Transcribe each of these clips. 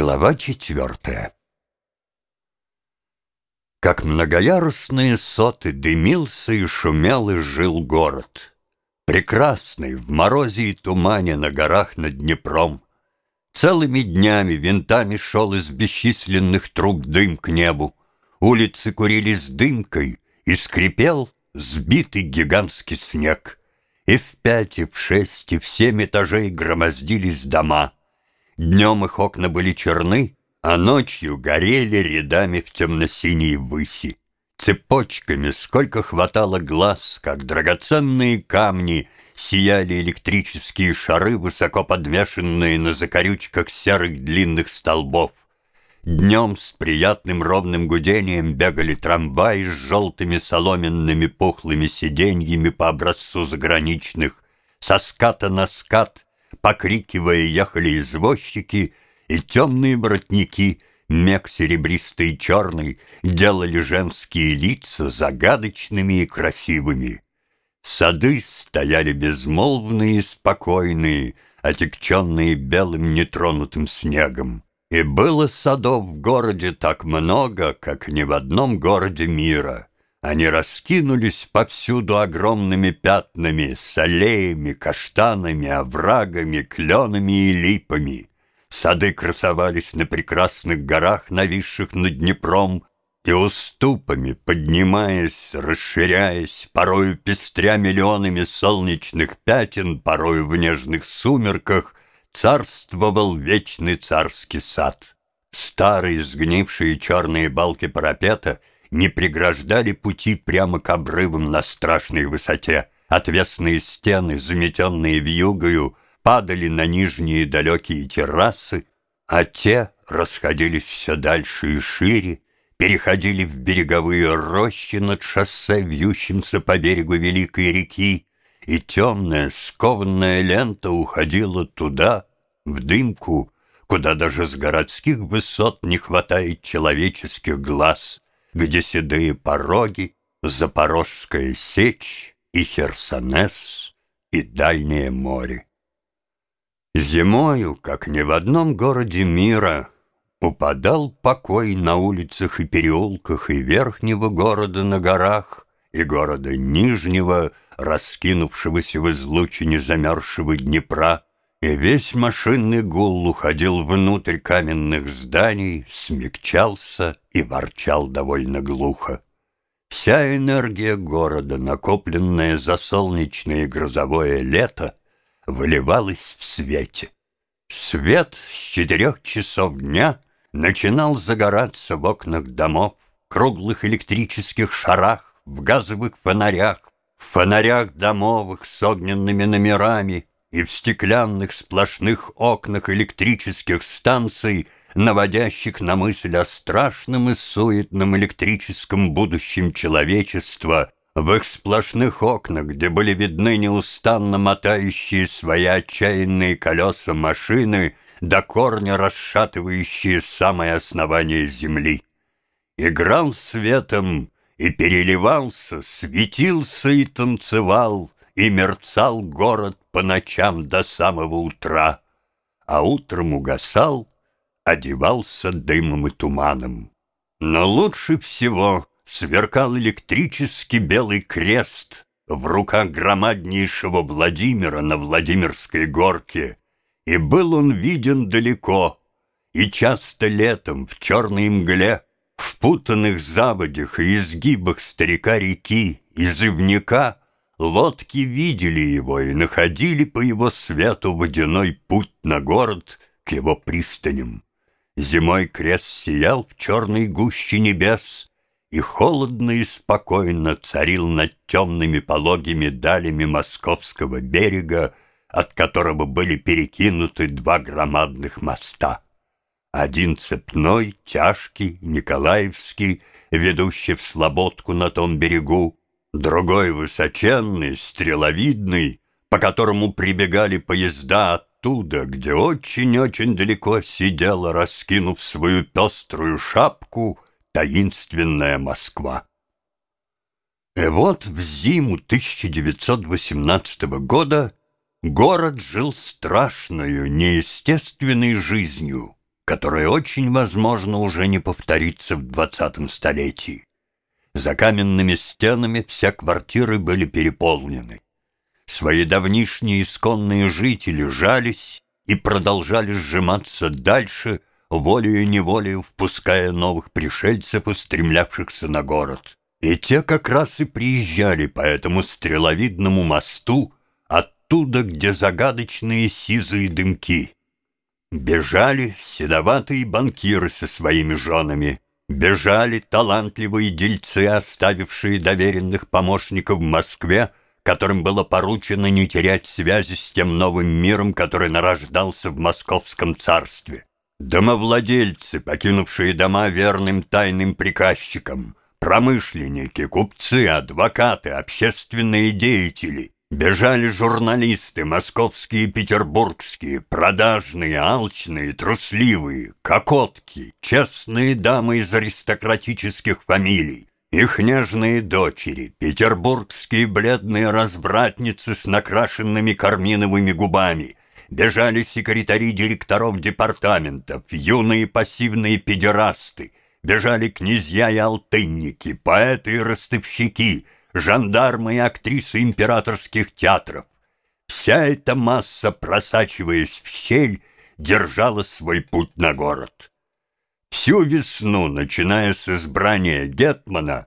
Глава четвертая Как многоярусные соты дымился и шумел и жил город. Прекрасный, в морозе и тумане на горах над Днепром. Целыми днями винтами шел из бесчисленных труб дым к небу. Улицы курились дымкой, и скрипел сбитый гигантский снег. И в пять, и в шесть, и в семь этажей громоздились дома — Днем их окна были черны, а ночью горели рядами в темно-синей выси. Цепочками, сколько хватало глаз, как драгоценные камни, сияли электрические шары, высоко подвешенные на закорючках серых длинных столбов. Днем с приятным ровным гудением бегали трамваи с желтыми соломенными пухлыми сиденьями по образцу заграничных. Со ската на скат Покрикивая, ехали извозчики, и темные воротники, мег серебристый и черный, делали женские лица загадочными и красивыми. Сады стояли безмолвные и спокойные, отекченные белым нетронутым снегом. И было садов в городе так много, как ни в одном городе мира — они раскинулись повсюду огромными пятнами, с аллеями, каштанами, оврагами, кленами и липами. Сады красовались на прекрасных горах, нависших над Днепром, и уступами, поднимаясь, расширяясь, порою пестря миллионами солнечных пятен, порою в нежных сумерках, царствовал вечный царский сад. Старые сгнившие черные балки парапета — не преграждали пути прямо к обрывам на страшной высоте. Отвесные стены, заметенные вьюгою, падали на нижние далекие террасы, а те расходились все дальше и шире, переходили в береговые рощи над шоссе, вьющимся по берегу великой реки, и темная скованная лента уходила туда, в дымку, куда даже с городских высот не хватает человеческих глаз — где седые пороги, Запорожская сечь и Херсонес, и Дальнее море. Зимою, как ни в одном городе мира, Упадал покой на улицах и переулках И верхнего города на горах, И города нижнего, раскинувшегося в излучине замерзшего Днепра, и весь машинный гул уходил внутрь каменных зданий, смягчался и ворчал довольно глухо. Вся энергия города, накопленная за солнечное и грозовое лето, выливалась в свете. Свет с четырех часов дня начинал загораться в окнах домов, круглых электрических шарах, в газовых фонарях, в фонарях домовых с огненными номерами — и в стеклянных сплошных окнах электрических станций, наводящих на мысль о страшном и суетном электрическом будущем человечества, в их сплошных окнах, где были видны неустанно мотающие свои отчаянные колеса машины, до корня расшатывающие самое основание земли. Играл светом и переливался, светился и танцевал — и мерцал город по ночам до самого утра, А утром угасал, одевался дымом и туманом. Но лучше всего сверкал электрический белый крест В руках громаднейшего Владимира на Владимирской горке, И был он виден далеко, и часто летом в черной мгле, В путанных заводях и изгибах старика реки, Изывника Лодки видели его и находили по его свету водяной путь на город к его пристаням. Зимой крест сиял в черной гуще небес, и холодно и спокойно царил над темными пологими далями московского берега, от которого были перекинуты два громадных моста. Один цепной, тяжкий, Николаевский, ведущий в Слободку на том берегу, Другой высоченный, стреловидный, по которому прибегали поезда оттуда, где очень-очень далеко сидела, раскинув свою пеструю шапку, таинственная Москва. И вот в зиму 1918 года город жил страшную, неестественной жизнью, которое очень возможно уже не повторится в двадцатом столетии. За каменными стенами вся квартиры были переполнены. Свои давнишние исконные жители жались и продолжали сжиматься дальше, волею-неволею впуская новых пришельцев, устремлявшихся на город. И те как раз и приезжали по этому стреловидному мосту оттуда, где загадочные сизые дымки. Бежали седоватые банкиры со своими женами, бежали талантливые дельцы, оставившие доверенных помощников в Москве, которым было поручено не терять связи с тем новым миром, который нарождался в московском царстве. Домовладельцы, покинувшие дома верным тайным приказчикам, промышленники, купцы, адвокаты, общественные деятели, Бежали журналисты, московские и петербургские, продажные, алчные, трусливые, кокотки, честные дамы из аристократических фамилий, их нежные дочери, петербургские бледные разбратницы с накрашенными карминовыми губами, бежали секретари директоров департаментов, юные пассивные педерасты, бежали князья и алтынники, поэты и ростовщики — жандармы и актрисы императорских театров. Вся эта масса, просачиваясь в щель, держала свой путь на город. Всю весну, начиная с избрания Гетмана,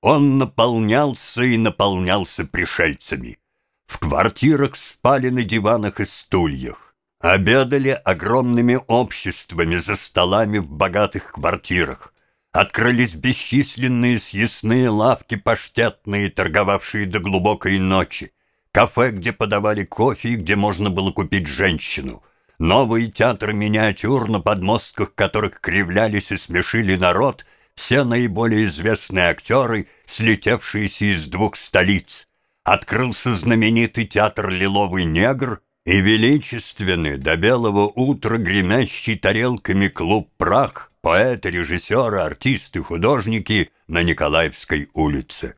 он наполнялся и наполнялся пришельцами. В квартирах спали на диванах и стульях. Обедали огромными обществами за столами в богатых квартирах. Открылись бесчисленные съестные лавки паштетные, торговавшие до глубокой ночи. Кафе, где подавали кофе и где можно было купить женщину. Новые театры миниатюр, на подмостках которых кривлялись и смешили народ, все наиболее известные актеры, слетевшиеся из двух столиц. Открылся знаменитый театр «Лиловый негр», и величественный до белого утра гремящий тарелками клуб «Прах» поэты, режиссеры, артисты, художники на Николаевской улице.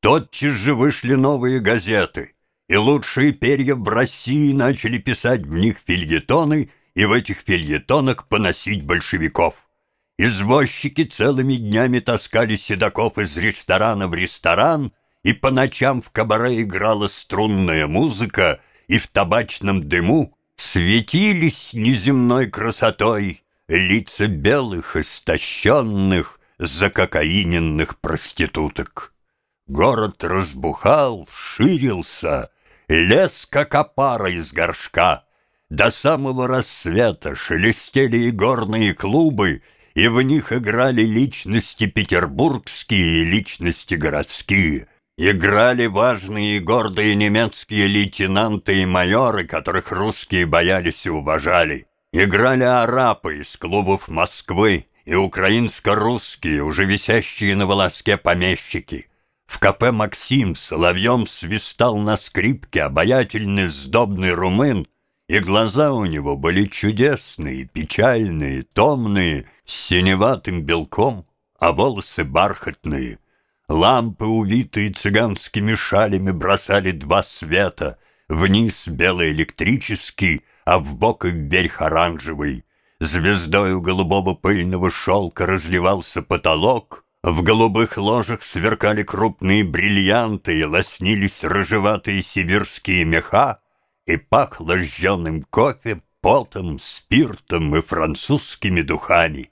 Тотчас же вышли новые газеты, и лучшие перья в России начали писать в них фильетоны и в этих фильетонах поносить большевиков. Извозчики целыми днями таскали седаков из ресторана в ресторан, и по ночам в кабаре играла струнная музыка, и в табачном дыму светились неземной красотой лица белых, истощенных, закокаиненных проституток. Город разбухал, ширился, лез, как опара из горшка. До самого рассвета шелестели и горные клубы, и в них играли личности петербургские и личности городские. Играли важные и гордые немецкие лейтенанты и майоры, которых русские боялись и уважали. Играли арапы из клубов Москвы и украинско-русские, уже висящие на волоске помещики. В кафе «Максим» соловьем свистал на скрипке обаятельный сдобный румын, и глаза у него были чудесные, печальные, томные, с синеватым белком, а волосы бархатные. Лампы, увитые цыганскими шалями, бросали два света — Вниз белый электрический, а в бок и вверх оранжевый. Звездою голубого пыльного шелка разливался потолок, в голубых ложах сверкали крупные бриллианты и лоснились рыжеватые сибирские меха, и пахло жженым кофе, потом, спиртом и французскими духами.